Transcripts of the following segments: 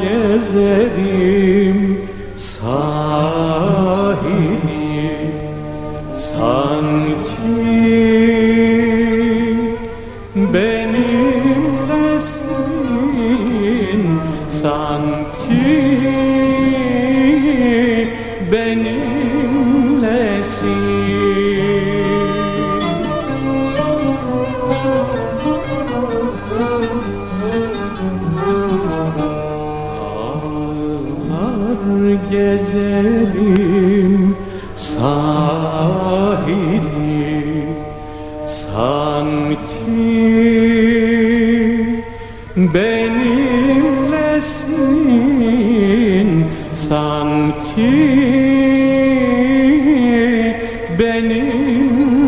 Gezerim sahili Sanki benimlesin Sanki benimlesin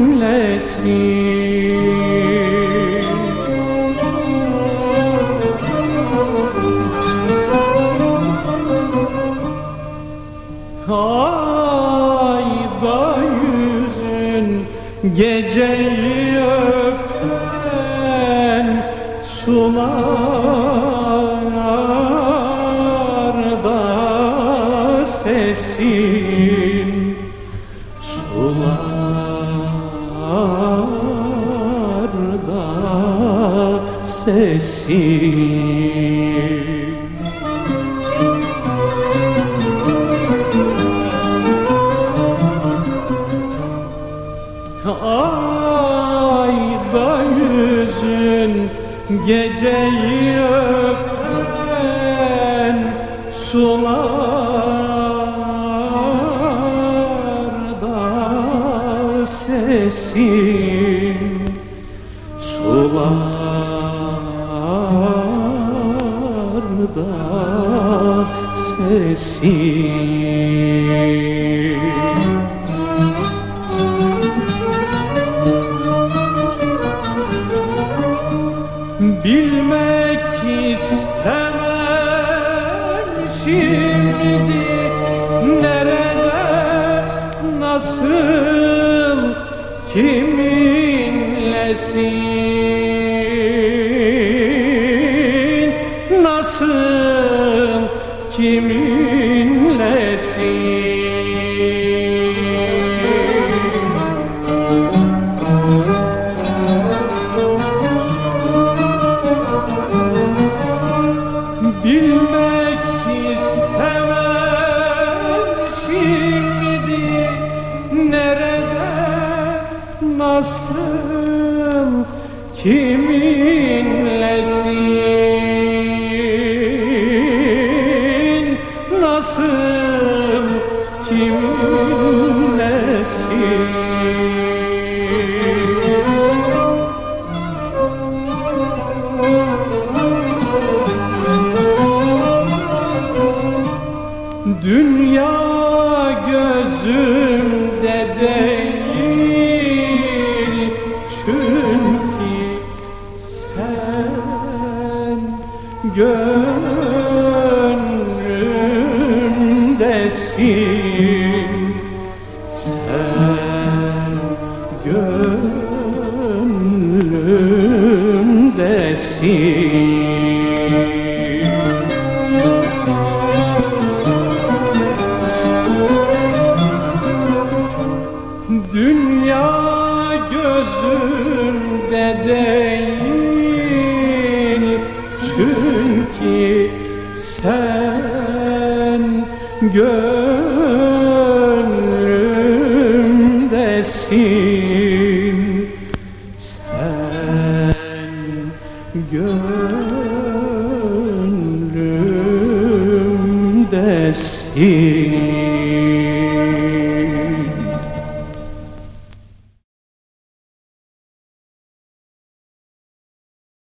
Ayda yüzün geceyi öpen sularda sesin. Sularda sesin Ayda yüzün geceyi öpen sularda sesin sularda sesin şimdi Nerede, nasıl, kiminlesin? Nasıl, kiminlesin nasıl, kiminlesin Nasıl, kiminlesin Dünya gönlümdesin. Sen gönlümdesin. Dünya gözümde değil sen gönlümdesin. Sen gönlümdesin